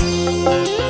Música